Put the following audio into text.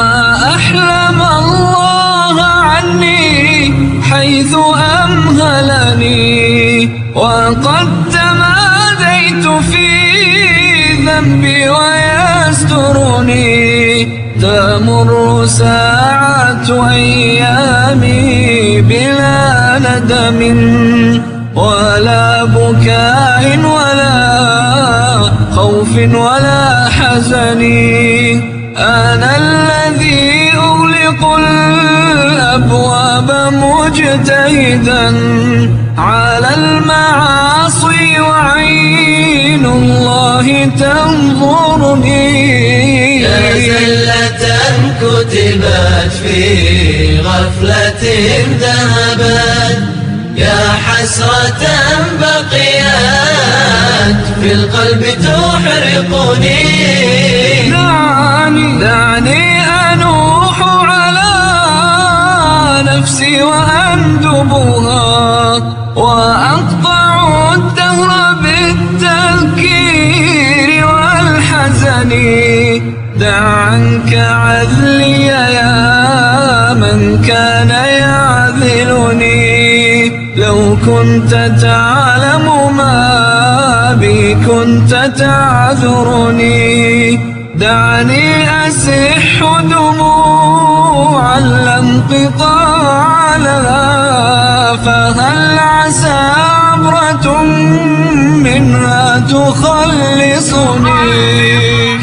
ما أحلم الله عني حيث أمهلني وقد تماديت في ذنبي ويسترني تمر ساعات أيامي بلا ندم ولا بكاء ولا خوف ولا حزن. أنا أغلق الأبواب مجتهدا على المعاصي وعين الله تنظرني. يا زلة كتبت في غفلة ذهبت يا حسرة بقيت في القلب تحرقني. نفسي وأندبها وأقطع الدهر بالتذكير والحزن. دع عنك عذلي يا من كان يعذلني لو كنت تعلم ما بي كنت تعذرني. دعني أسح دموعا لا لها فهل عسى عبرة منها تخلصني؟